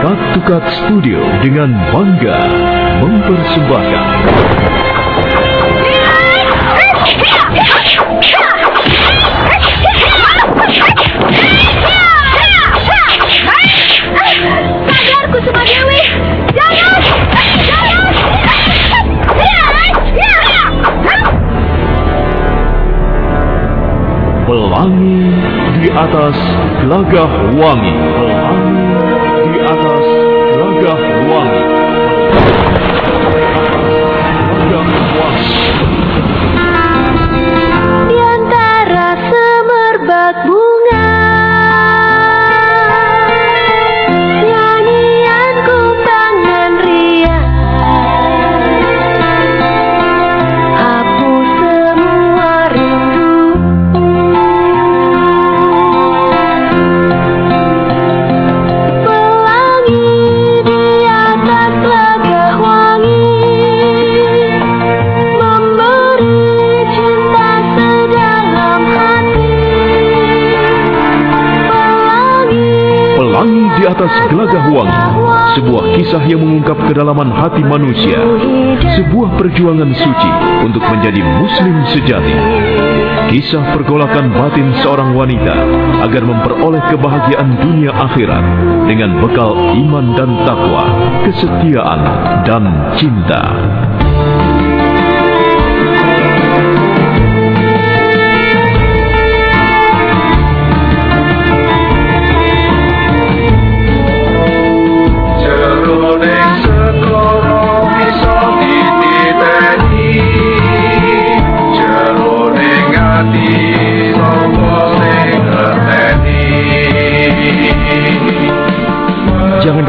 Cut Studio dengan bangga mempersembahkan. Pelangi di atas gelagah wangi. Pelangi kedalaman hati manusia. Sebuah perjuangan suci untuk menjadi muslim sejati. Kisah pergolakan batin seorang wanita agar memperoleh kebahagiaan dunia akhirat dengan bekal iman dan takwa, kesetiaan dan cinta.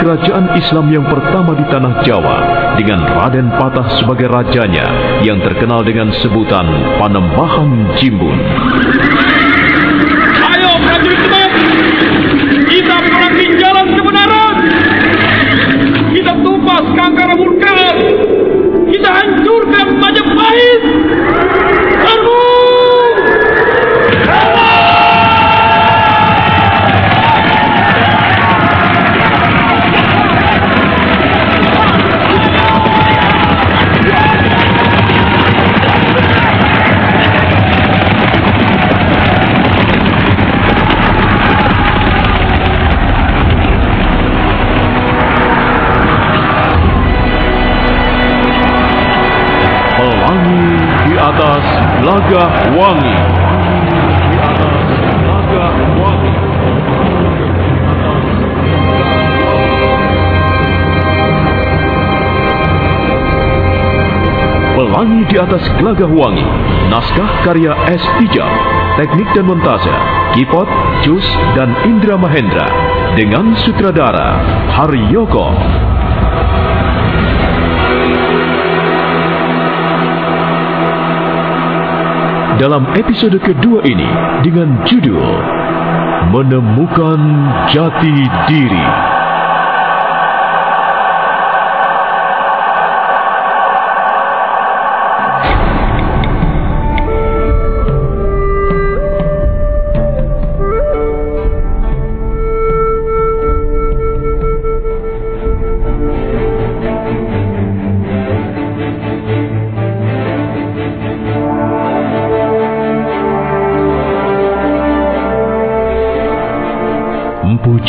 kerajaan Islam yang pertama di tanah Jawa dengan Raden Patah sebagai rajanya yang terkenal dengan sebutan Panembahan Jimbun. Ayo prajurit Demak, kita perangi jalan kebenaran. Kita tumpas kangkara murkaan. Kita hancurkan Majapahit. Di atas gelagah wangi. Naskah karya S. Tijab. Teknik dan montase. Kipot, Jus, dan Indra Mahendra. Dengan sutradara Haryoko. dalam episode kedua ini dengan judul Menemukan Jati Diri.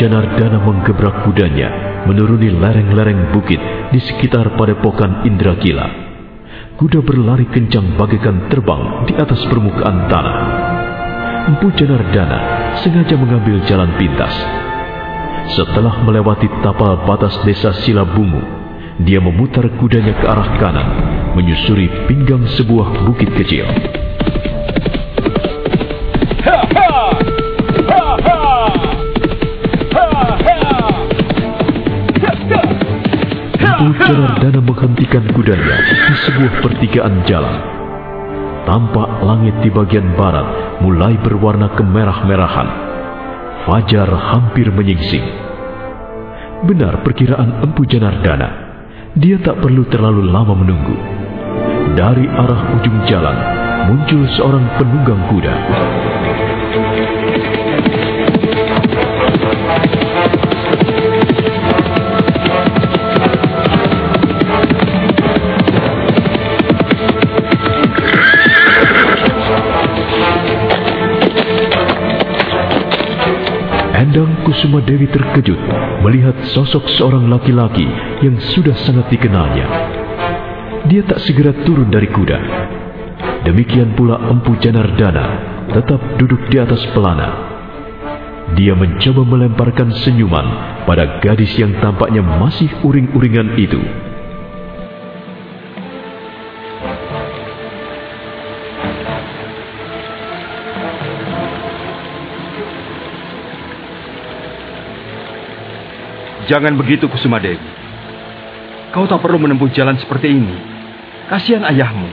Janardana menggebrak kudanya menuruni lereng-lereng bukit di sekitar padepokan Indrakila. Kuda berlari kencang bagaikan terbang di atas permukaan tanah. Empu Janardana sengaja mengambil jalan pintas. Setelah melewati tapal batas desa Silabungu, dia memutar kudanya ke arah kanan, menyusuri pinggang sebuah bukit kecil. Empu Janardana menghentikan kudanya di sebuah pertigaan jalan. Tampak langit di bagian barat mulai berwarna kemerah-merahan. Fajar hampir menyingsing. Benar perkiraan Empu Janardana. Dia tak perlu terlalu lama menunggu. Dari arah ujung jalan muncul seorang penunggang kuda. Endang Kusuma Dewi terkejut melihat sosok seorang laki-laki yang sudah sangat dikenalnya. Dia tak segera turun dari kuda. Demikian pula Empu Janardana tetap duduk di atas pelana. Dia mencoba melemparkan senyuman pada gadis yang tampaknya masih uring-uringan itu. Jangan begitu Kusuma Dewi. Kau tak perlu menempuh jalan seperti ini. Kasihan ayahmu.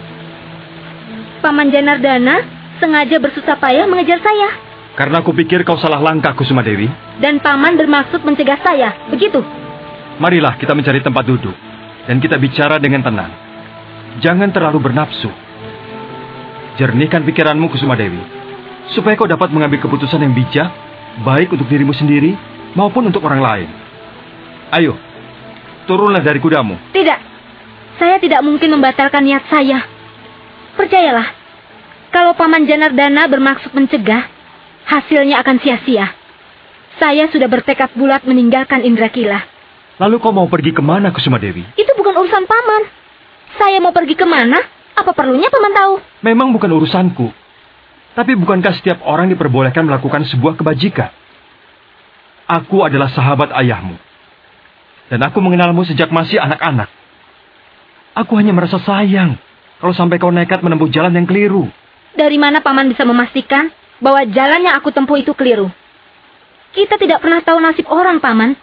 Paman Janardana sengaja bersusah payah mengejar saya. Karena aku pikir kau salah langkah Kusuma Dewi. Dan paman bermaksud mencegah saya, begitu? Marilah kita mencari tempat duduk. Dan kita bicara dengan tenang. Jangan terlalu bernafsu. Jernihkan pikiranmu Kusuma Dewi. Supaya kau dapat mengambil keputusan yang bijak. Baik untuk dirimu sendiri maupun untuk orang lain. Ayo, turunlah dari kudamu. Tidak. Saya tidak mungkin membatalkan niat saya. Percayalah, kalau Paman Janardana bermaksud mencegah, hasilnya akan sia-sia. Saya sudah bertekad bulat meninggalkan Indrakila. Lalu kau mau pergi ke mana Kusuma Dewi? Itu bukan urusan Paman. Saya mau pergi ke mana? Apa perlunya Paman tahu? Memang bukan urusanku. Tapi bukankah setiap orang diperbolehkan melakukan sebuah kebajikan? Aku adalah sahabat ayahmu. Dan aku mengenalmu sejak masih anak-anak. Aku hanya merasa sayang kalau sampai kau nekat menempuh jalan yang keliru. Dari mana Paman bisa memastikan bahwa jalan yang aku tempuh itu keliru? Kita tidak pernah tahu nasib orang, Paman.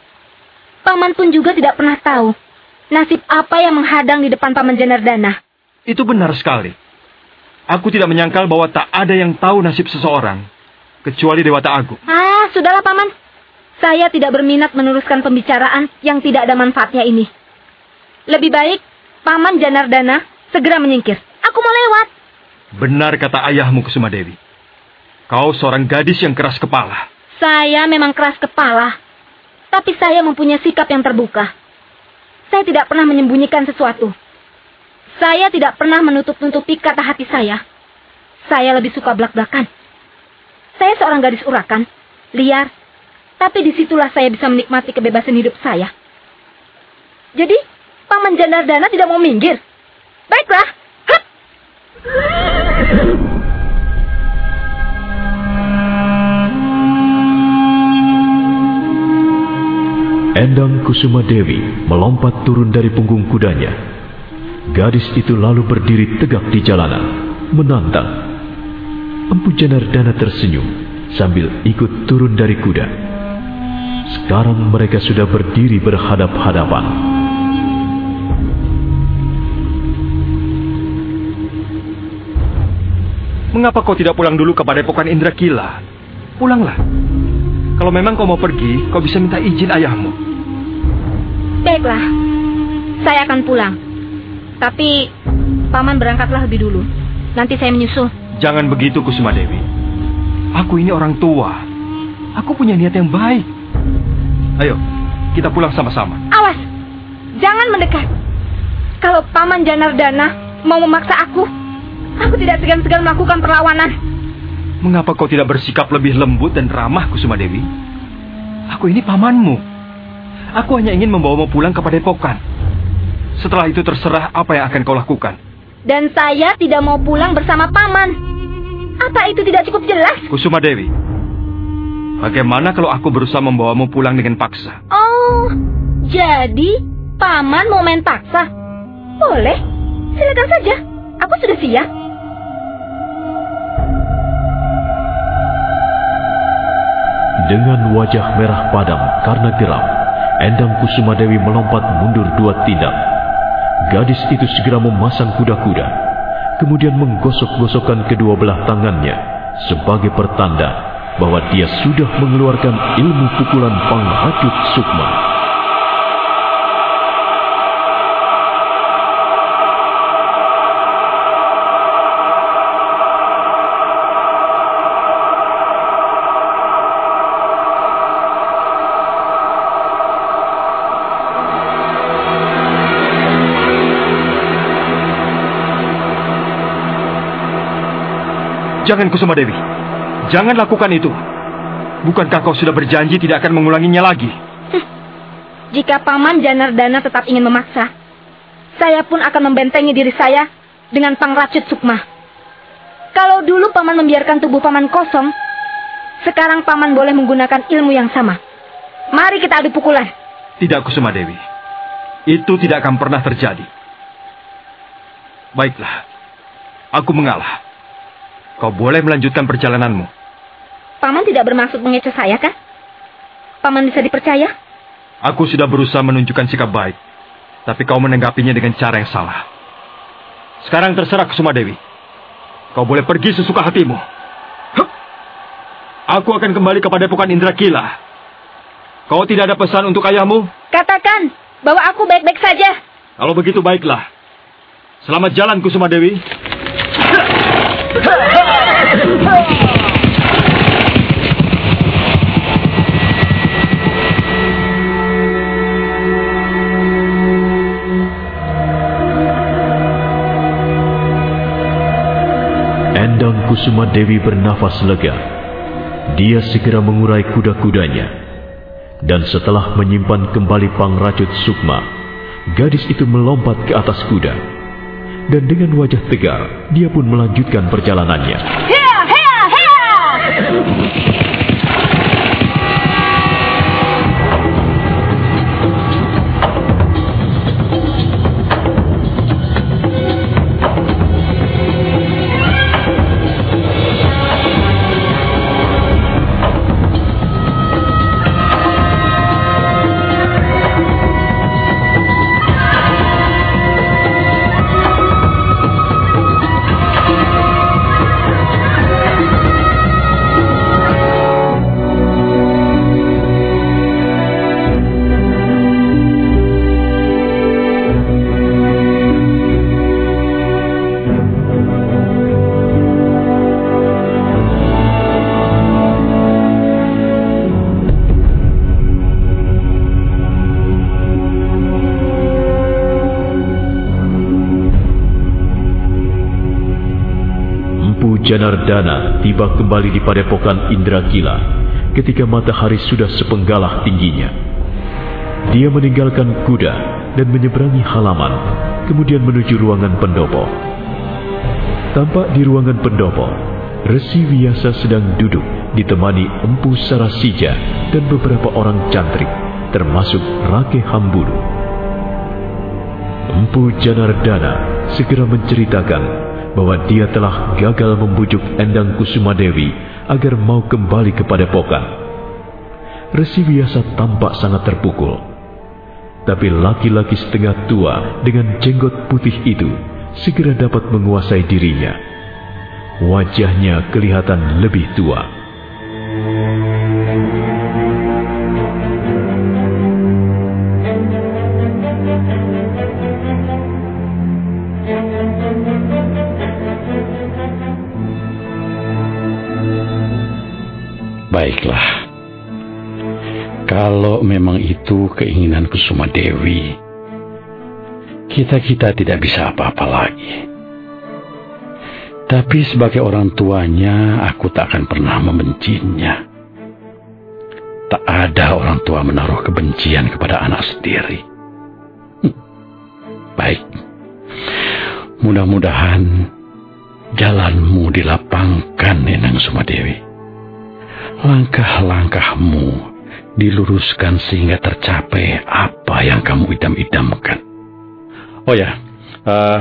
Paman pun juga tidak pernah tahu nasib apa yang menghadang di depan Paman Janardana. Itu benar sekali. Aku tidak menyangkal bahwa tak ada yang tahu nasib seseorang. Kecuali Dewata Agung. Ah, sudahlah, Paman. Saya tidak berminat meneruskan pembicaraan yang tidak ada manfaatnya ini. Lebih baik Paman Janardana segera menyingkir. Aku mau lewat. Benar kata ayahmu Kusuma Dewi. Kau seorang gadis yang keras kepala. Saya memang keras kepala. Tapi saya mempunyai sikap yang terbuka. Saya tidak pernah menyembunyikan sesuatu. Saya tidak pernah menutup-nutupi kata hati saya. Saya lebih suka belak-belakan. Saya seorang gadis urakan, liar, tapi di situlah saya bisa menikmati kebebasan hidup saya. Jadi, Paman Janardana tidak mau minggir. Baiklah. Endang Kusuma Dewi melompat turun dari punggung kudanya. Gadis itu lalu berdiri tegak di jalanan, menantang. Empu Janardana tersenyum sambil ikut turun dari kuda. Sekarang mereka sudah berdiri berhadap-hadapan. Mengapa kau tidak pulang dulu ke Padepokan Indra Kila? Pulanglah. Kalau memang kau mau pergi, kau bisa minta izin ayahmu. Baiklah. Saya akan pulang. Tapi Paman berangkatlah lebih dulu. Nanti saya menyusul. Jangan begitu Kusuma Dewi. Aku ini orang tua. Aku punya niat yang baik. Ayo, kita pulang sama-sama. Awas. Jangan mendekat. Kalau Paman Janardana mau memaksa aku, aku tidak segan-segan melakukan perlawanan. Mengapa kau tidak bersikap lebih lembut dan ramah Kusuma Dewi? Aku ini pamanmu. Aku hanya ingin membawamu pulang ke Padepokan. Setelah itu terserah apa yang akan kau lakukan. Dan saya tidak mau pulang bersama Paman. Apa itu tidak cukup jelas? Kusuma Dewi, bagaimana kalau aku berusaha membawamu pulang dengan paksa? Oh, jadi Paman mau main paksa? Boleh, silakan saja. Aku sudah siap. Dengan wajah merah padam karena geram, Endang Kusuma Dewi melompat mundur dua tindak. Gadis itu segera memasang kuda-kuda, kemudian menggosok-gosokkan kedua belah tangannya sebagai pertanda bahwa dia sudah mengeluarkan ilmu pukulan panghacut sukma. Jangan Kusuma Dewi. Jangan lakukan itu. Bukankah kau sudah berjanji tidak akan mengulanginya lagi? Jika Paman Janardana tetap ingin memaksa, saya pun akan membentengi diri saya dengan pangracut Sukma. Kalau dulu Paman membiarkan tubuh Paman kosong, sekarang Paman boleh menggunakan ilmu yang sama. Mari kita adu pukulan. Tidak Kusuma Dewi. Itu tidak akan pernah terjadi. Baiklah. Aku mengalah. Kau boleh melanjutkan perjalananmu. Paman tidak bermaksud mengecoh saya, kan? Paman bisa dipercaya? Aku sudah berusaha menunjukkan sikap baik. Tapi kau menanggapinya dengan cara yang salah. Sekarang terserah Kusuma Dewi. Kau boleh pergi sesuka hatimu. Hup. Aku akan kembali kepada Pukan Indra Kila. Kau tidak ada pesan untuk ayahmu? Katakan bahwa aku baik-baik saja. Kalau begitu baiklah. Selamat jalan Kusuma Dewi. Endang Kusuma Dewi bernafas lega. Dia segera mengurai kuda-kudanya. Dan setelah menyimpan kembali pangracut Sukma, gadis itu melompat ke atas kuda dan dengan wajah tegar, dia pun melanjutkan perjalanannya. Hea, hea, hea! Janardana tiba kembali di padepokan Indrakila ketika matahari sudah sepenggalah tingginya. Dia meninggalkan kuda dan menyeberangi halaman, kemudian menuju ruangan pendopo. Tampak di ruangan pendopo, Resi Wiyasa sedang duduk ditemani Empu Sarasija dan beberapa orang cantrik, termasuk Rake Hambulu. Empu Janardana segera menceritakan bahwa dia telah gagal membujuk Endang Kusuma Dewi agar mau kembali kepada Pokan. Resi Wiyasa tampak sangat terpukul. Tapi laki-laki setengah tua dengan jenggot putih itu segera dapat menguasai dirinya. Wajahnya kelihatan lebih tua. Kalau memang itu keinginan Kusuma Dewi, kita-kita tidak bisa apa-apa lagi. Tapi sebagai orang tuanya, aku tak akan pernah membencinya. Tak ada orang tua menaruh kebencian kepada anak sendiri. Hm. Baik. Mudah-mudahan jalanmu dilapangkan, Nenang Sumadewi. Langkah-langkahmu diluruskan sehingga tercapai apa yang kamu idam-idamkan. Oh ya, uh,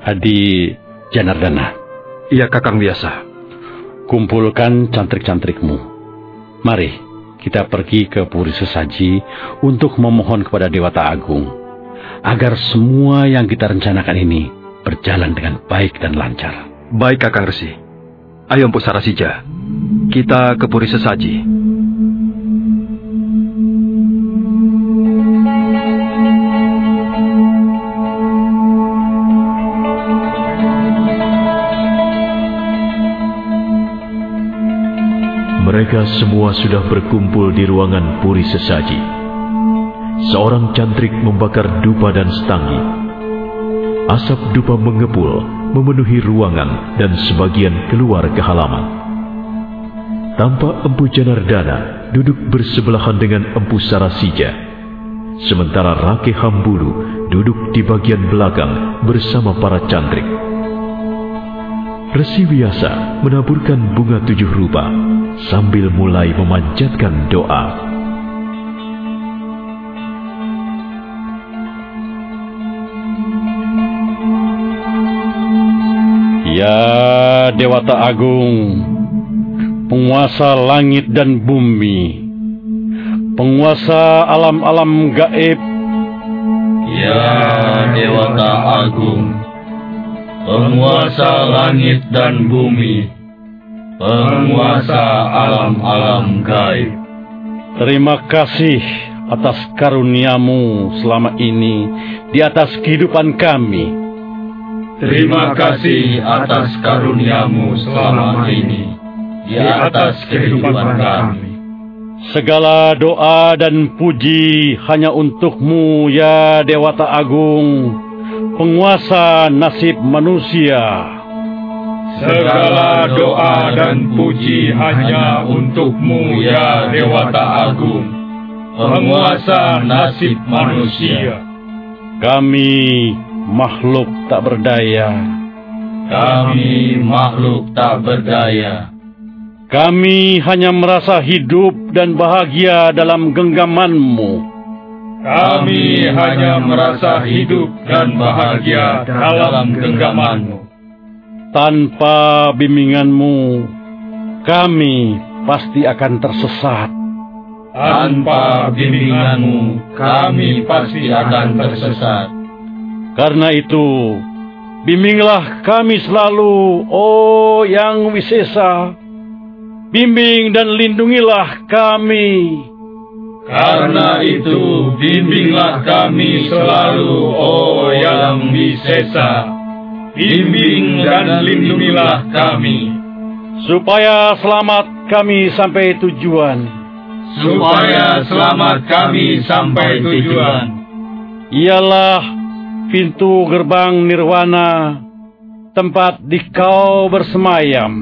Adi Janardana. Iya, Kakang biasa. Kumpulkan cantrik-cantrikmu. Mari, kita pergi ke Puri Sesaji untuk memohon kepada Dewata Agung agar semua yang kita rencanakan ini berjalan dengan baik dan lancar. Baik Kakang Resi. Ayo Empu Sarasija. Kita ke Puri Sesaji. Mereka semua sudah berkumpul di ruangan puri sesaji. Seorang cantrik membakar dupa dan setangi. Asap dupa mengepul, memenuhi ruangan dan sebagian keluar ke halaman. Tampak Empu Janardana duduk bersebelahan dengan Empu Sarasija. Sementara Rake Hambulu duduk di bagian belakang bersama para cantrik. Resi Wiasa menaburkan bunga tujuh rupa sambil mulai memanjatkan doa. Ya Dewata Agung, penguasa langit dan bumi, penguasa alam-alam gaib, Ya Dewata Agung, penguasa langit dan bumi, penguasa alam-alam gaib. terima kasih atas karuniamu selama ini di atas kehidupan kami. Terima kasih atas karuniamu selama ini di atas kehidupan kami. Segala doa dan puji hanya untukmu ya Dewata Agung, penguasa nasib manusia. Segala doa dan puji hanya untukmu ya Dewata Agung, penguasa nasib manusia. Kami makhluk tak berdaya. Kami makhluk tak berdaya. Kami hanya merasa hidup dan bahagia dalam genggamanmu. Kami hanya merasa hidup dan bahagia dalam genggamanmu. Tanpa bimbinganmu, kami pasti akan tersesat. Tanpa bimbinganmu, kami pasti akan tersesat. Karena itu, bimbinglah kami selalu, oh yang wisesa. Bimbing dan lindungilah kami. Karena itu, bimbinglah kami selalu, oh yang bisesa. Bimbing dan lindungilah kami, Supaya selamat kami sampai tujuan. supaya selamat kami sampai tujuan. Ialah pintu gerbang nirwana, tempat di kau bersemayam.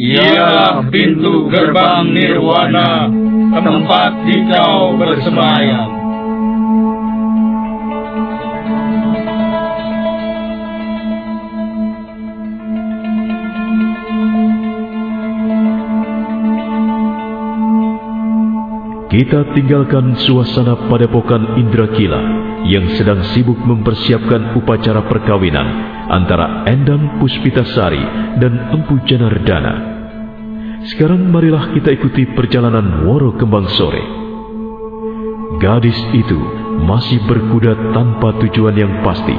Ialah pintu gerbang nirwana, tempat di kau bersemayam. Kita tinggalkan suasana padepokan Indrakila yang sedang sibuk mempersiapkan upacara perkawinan antara Endang Puspitasari dan Empu Janardana. Sekarang marilah kita ikuti perjalanan Woro Kembang Sore. Gadis itu masih berkuda tanpa tujuan yang pasti.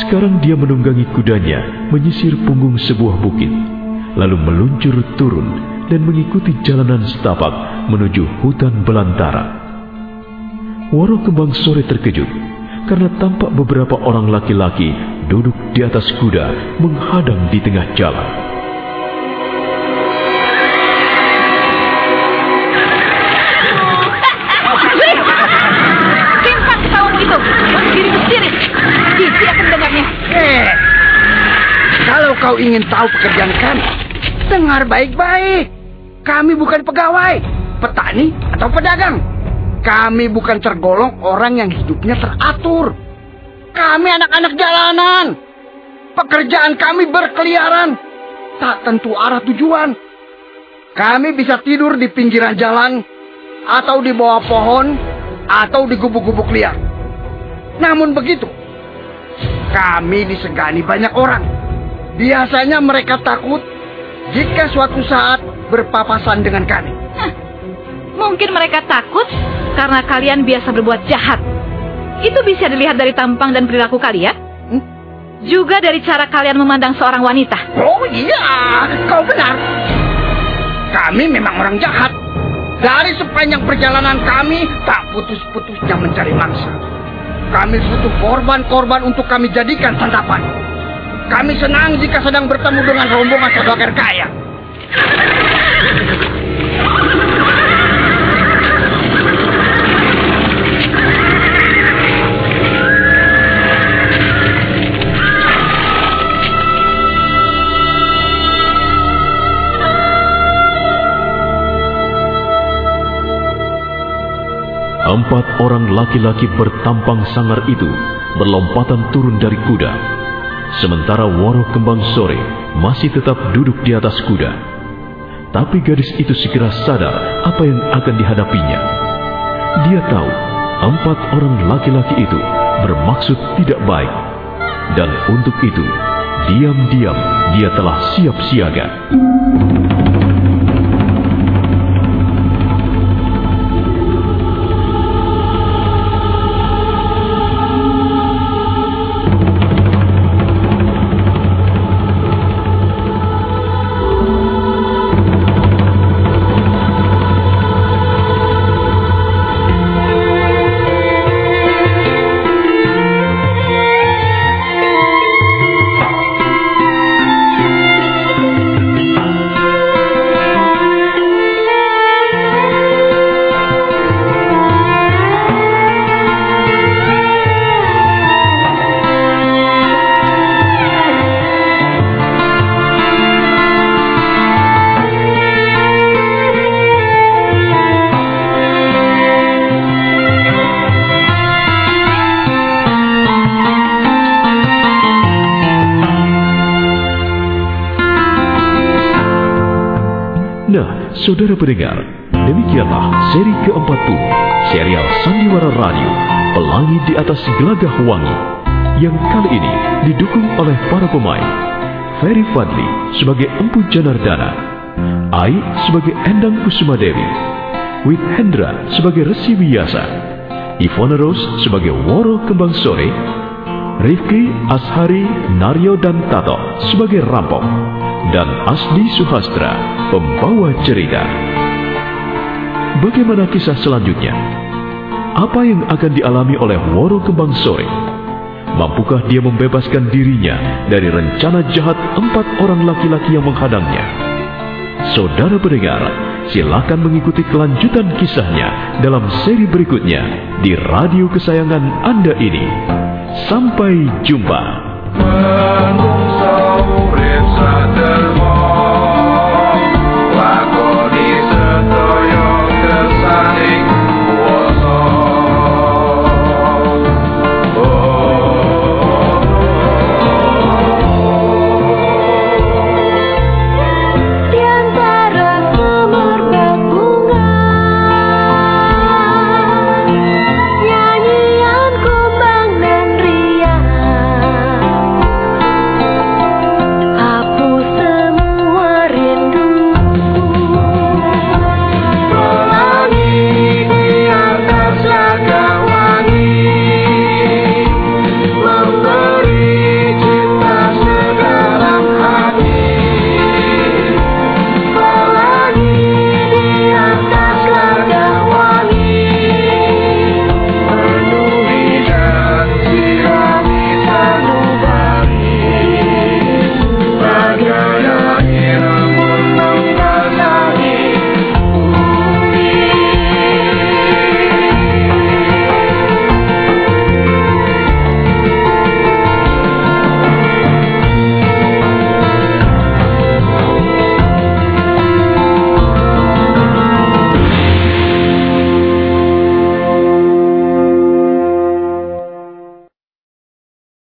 Sekarang dia menunggangi kudanya menyisir punggung sebuah bukit, lalu meluncur turun dan mengikuti jalanan setapak menuju hutan belantara. Waro Kembang Sore terkejut karena tampak beberapa orang laki-laki duduk di atas kuda menghadang di tengah jalan. Kau ingin tahu pekerjaan kami, dengar baik-baik. Kami bukan pegawai, petani, atau pedagang. Kami bukan tergolong orang yang hidupnya teratur. Kami anak-anak jalanan. Pekerjaan kami berkeliaran. Tak tentu arah tujuan. Kami bisa tidur di pinggiran jalan, atau di bawah pohon, atau di gubuk-gubuk liar. Namun begitu, kami disegani banyak orang. Biasanya mereka takut jika suatu saat berpapasan dengan kami. Mungkin mereka takut karena kalian biasa berbuat jahat. Itu bisa dilihat dari tampang dan perilaku kalian. Hmm? Juga dari cara kalian memandang seorang wanita. Oh iya, kau benar. Kami memang orang jahat. Dari sepanjang perjalanan kami, tak putus-putusnya mencari mangsa. Kami butuh korban-korban untuk kami jadikan santapan. Kami senang jika sedang bertemu dengan rombongan saudagar kaya. Empat orang laki-laki bertampang sangar itu berlompatan turun dari kuda. Sementara Waro Kembang Sore masih tetap duduk di atas kuda. Tapi gadis itu segera sadar apa yang akan dihadapinya. Dia tahu empat orang laki-laki itu bermaksud tidak baik. Dan untuk itu, diam-diam dia telah siap siaga. Saudara pendengar, demikianlah seri ke-40 serial Sandiwara Radio Pelangi di atas Gelagah Wangi yang kali ini didukung oleh para pemain. Ferry Fadli sebagai Empu Janardana, Ai sebagai Endang Kusuma Dewi, Wit Hendra sebagai Resi Wiyasa, Ivona Rose sebagai Woro Kembang Sore, Rifki, Ashari, Naryo, dan Tato sebagai Rampok, dan Asdi Suhastra, pembawa cerita. Bagaimana kisah selanjutnya? Apa yang akan dialami oleh Woro Kembang Sore? Mampukah dia membebaskan dirinya dari rencana jahat empat orang laki-laki yang menghadangnya? Saudara pendengar, silakan mengikuti kelanjutan kisahnya dalam seri berikutnya di radio kesayangan Anda ini. Sampai jumpa.